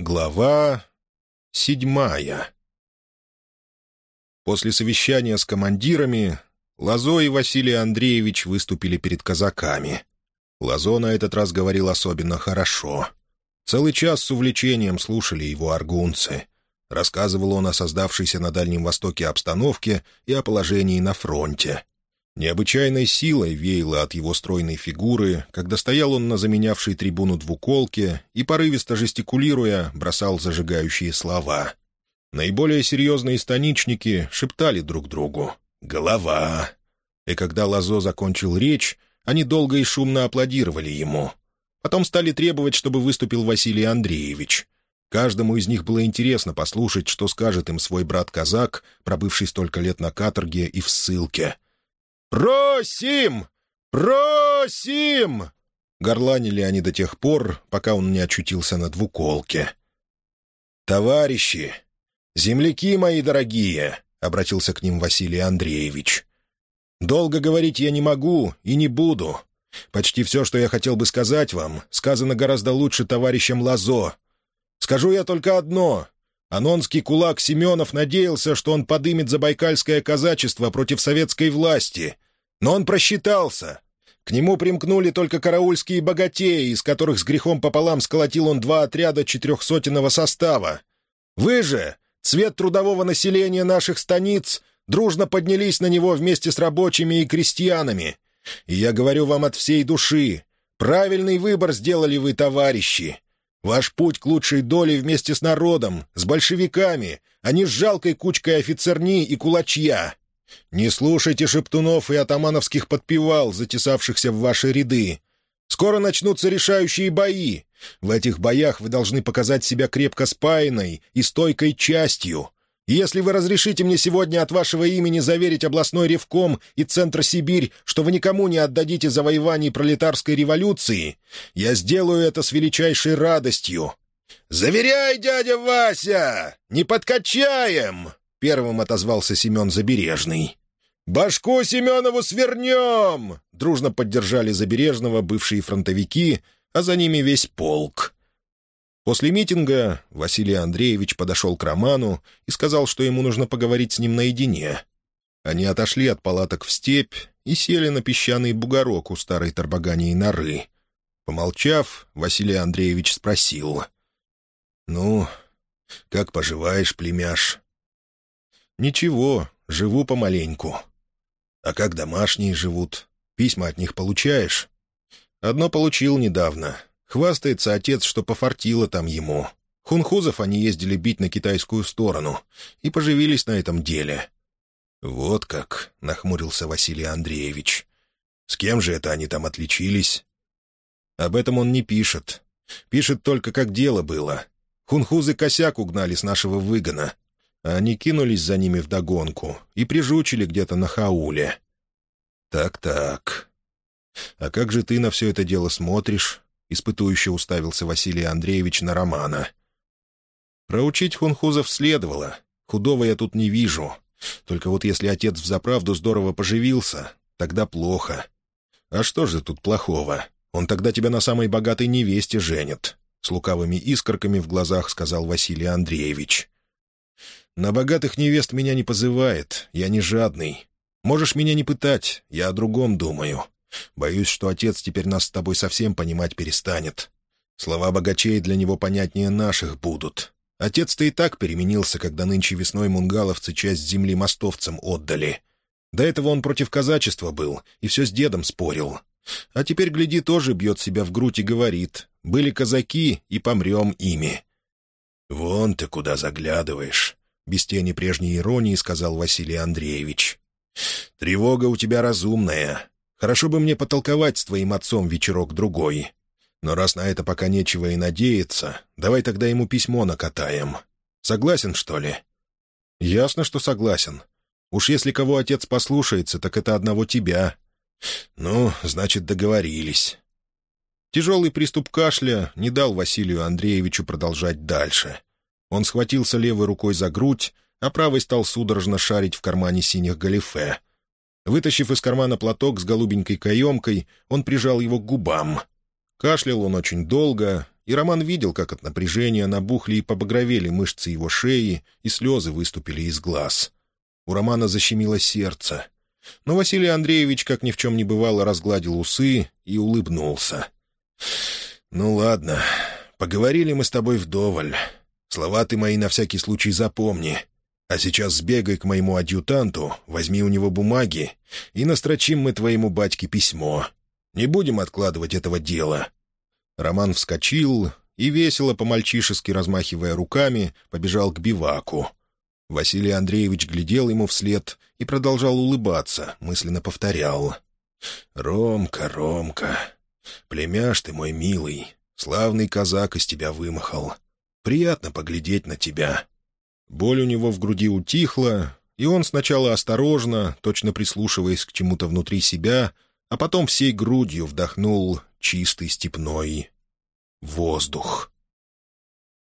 Глава седьмая После совещания с командирами Лазо и Василий Андреевич выступили перед казаками. Лазо на этот раз говорил особенно хорошо. Целый час с увлечением слушали его аргунцы. Рассказывал он о создавшейся на Дальнем Востоке обстановке и о положении на фронте. Необычайной силой веяло от его стройной фигуры, когда стоял он на заменявшей трибуну двуколке и, порывисто жестикулируя, бросал зажигающие слова. Наиболее серьезные станичники шептали друг другу «Голова!». И когда Лазо закончил речь, они долго и шумно аплодировали ему. Потом стали требовать, чтобы выступил Василий Андреевич. Каждому из них было интересно послушать, что скажет им свой брат-казак, пробывший столько лет на каторге и в ссылке — «Просим! Просим!» Горланили они до тех пор, пока он не очутился на двуколке. «Товарищи! Земляки мои дорогие!» — обратился к ним Василий Андреевич. «Долго говорить я не могу и не буду. Почти все, что я хотел бы сказать вам, сказано гораздо лучше товарищем Лазо. Скажу я только одно. Анонский кулак Семенов надеялся, что он подымет забайкальское казачество против советской власти, но он просчитался. К нему примкнули только караульские богатеи, из которых с грехом пополам сколотил он два отряда четырехсотенного состава. Вы же, цвет трудового населения наших станиц, дружно поднялись на него вместе с рабочими и крестьянами. И я говорю вам от всей души, правильный выбор сделали вы, товарищи. Ваш путь к лучшей доле вместе с народом, с большевиками, а не с жалкой кучкой офицерни и кулачья. Не слушайте шептунов и атамановских подпевал, затесавшихся в ваши ряды. Скоро начнутся решающие бои. В этих боях вы должны показать себя крепко спаянной и стойкой частью. И если вы разрешите мне сегодня от вашего имени заверить областной ревком и Центр Сибирь, что вы никому не отдадите завоеваний пролетарской революции, я сделаю это с величайшей радостью. «Заверяй, дядя Вася! Не подкачаем!» Первым отозвался Семен Забережный. «Башку Семенову свернем!» Дружно поддержали Забережного бывшие фронтовики, а за ними весь полк. После митинга Василий Андреевич подошел к Роману и сказал, что ему нужно поговорить с ним наедине. Они отошли от палаток в степь и сели на песчаный бугорок у старой торбоганей норы. Помолчав, Василий Андреевич спросил. «Ну, как поживаешь, племяш?» «Ничего, живу помаленьку». «А как домашние живут? Письма от них получаешь?» «Одно получил недавно. Хвастается отец, что пофартило там ему. Хунхузов они ездили бить на китайскую сторону и поживились на этом деле». «Вот как», — нахмурился Василий Андреевич. «С кем же это они там отличились?» «Об этом он не пишет. Пишет только, как дело было. Хунхузы косяк угнали с нашего выгона они кинулись за ними вдогонку и прижучили где-то на хауле. «Так-так. А как же ты на все это дело смотришь?» — испытующе уставился Василий Андреевич на Романа. «Проучить хунхузов следовало. Худого я тут не вижу. Только вот если отец взаправду здорово поживился, тогда плохо. А что же тут плохого? Он тогда тебя на самой богатой невесте женит», — с лукавыми искорками в глазах сказал Василий Андреевич. На богатых невест меня не позывает, я не жадный. Можешь меня не пытать, я о другом думаю. Боюсь, что отец теперь нас с тобой совсем понимать перестанет. Слова богачей для него понятнее наших будут. Отец-то и так переменился, когда нынче весной мунгаловцы часть земли мостовцам отдали. До этого он против казачества был и все с дедом спорил. А теперь, гляди, тоже бьет себя в грудь и говорит. Были казаки, и помрем ими. «Вон ты куда заглядываешь. — без тени прежней иронии сказал Василий Андреевич. «Тревога у тебя разумная. Хорошо бы мне потолковать с твоим отцом вечерок-другой. Но раз на это пока нечего и надеяться, давай тогда ему письмо накатаем. Согласен, что ли?» «Ясно, что согласен. Уж если кого отец послушается, так это одного тебя». «Ну, значит, договорились». Тяжелый приступ кашля не дал Василию Андреевичу продолжать дальше — он схватился левой рукой за грудь, а правой стал судорожно шарить в кармане синих галифе. Вытащив из кармана платок с голубенькой каемкой, он прижал его к губам. Кашлял он очень долго и Роман видел, как от напряжения набухли и побагровели мышцы его шеи, и слезы выступили из глаз. У Романа защемило сердце. Но Василий Андреевич, как ни в чем не бывало, разгладил усы и улыбнулся. «Ну ладно, поговорили мы с тобой вдоволь. Слова ты мои на всякий случай запомни. А сейчас сбегай к моему адъютанту, возьми у него бумаги, и настрочим мы твоему батьке письмо. Не будем откладывать этого дела». Роман вскочил и, весело по-мальчишески размахивая руками, побежал к биваку. Василий Андреевич глядел ему вслед и продолжал улыбаться, мысленно повторял. «Ромка, Ромка, племяш ты мой милый, славный казак из тебя вымахал. Приятно поглядеть на тебя». Боль у него в груди утихла, и он сначала осторожно, точно прислушиваясь к чему-то внутри себя, а потом всей грудью вдохнул чистый степной воздух.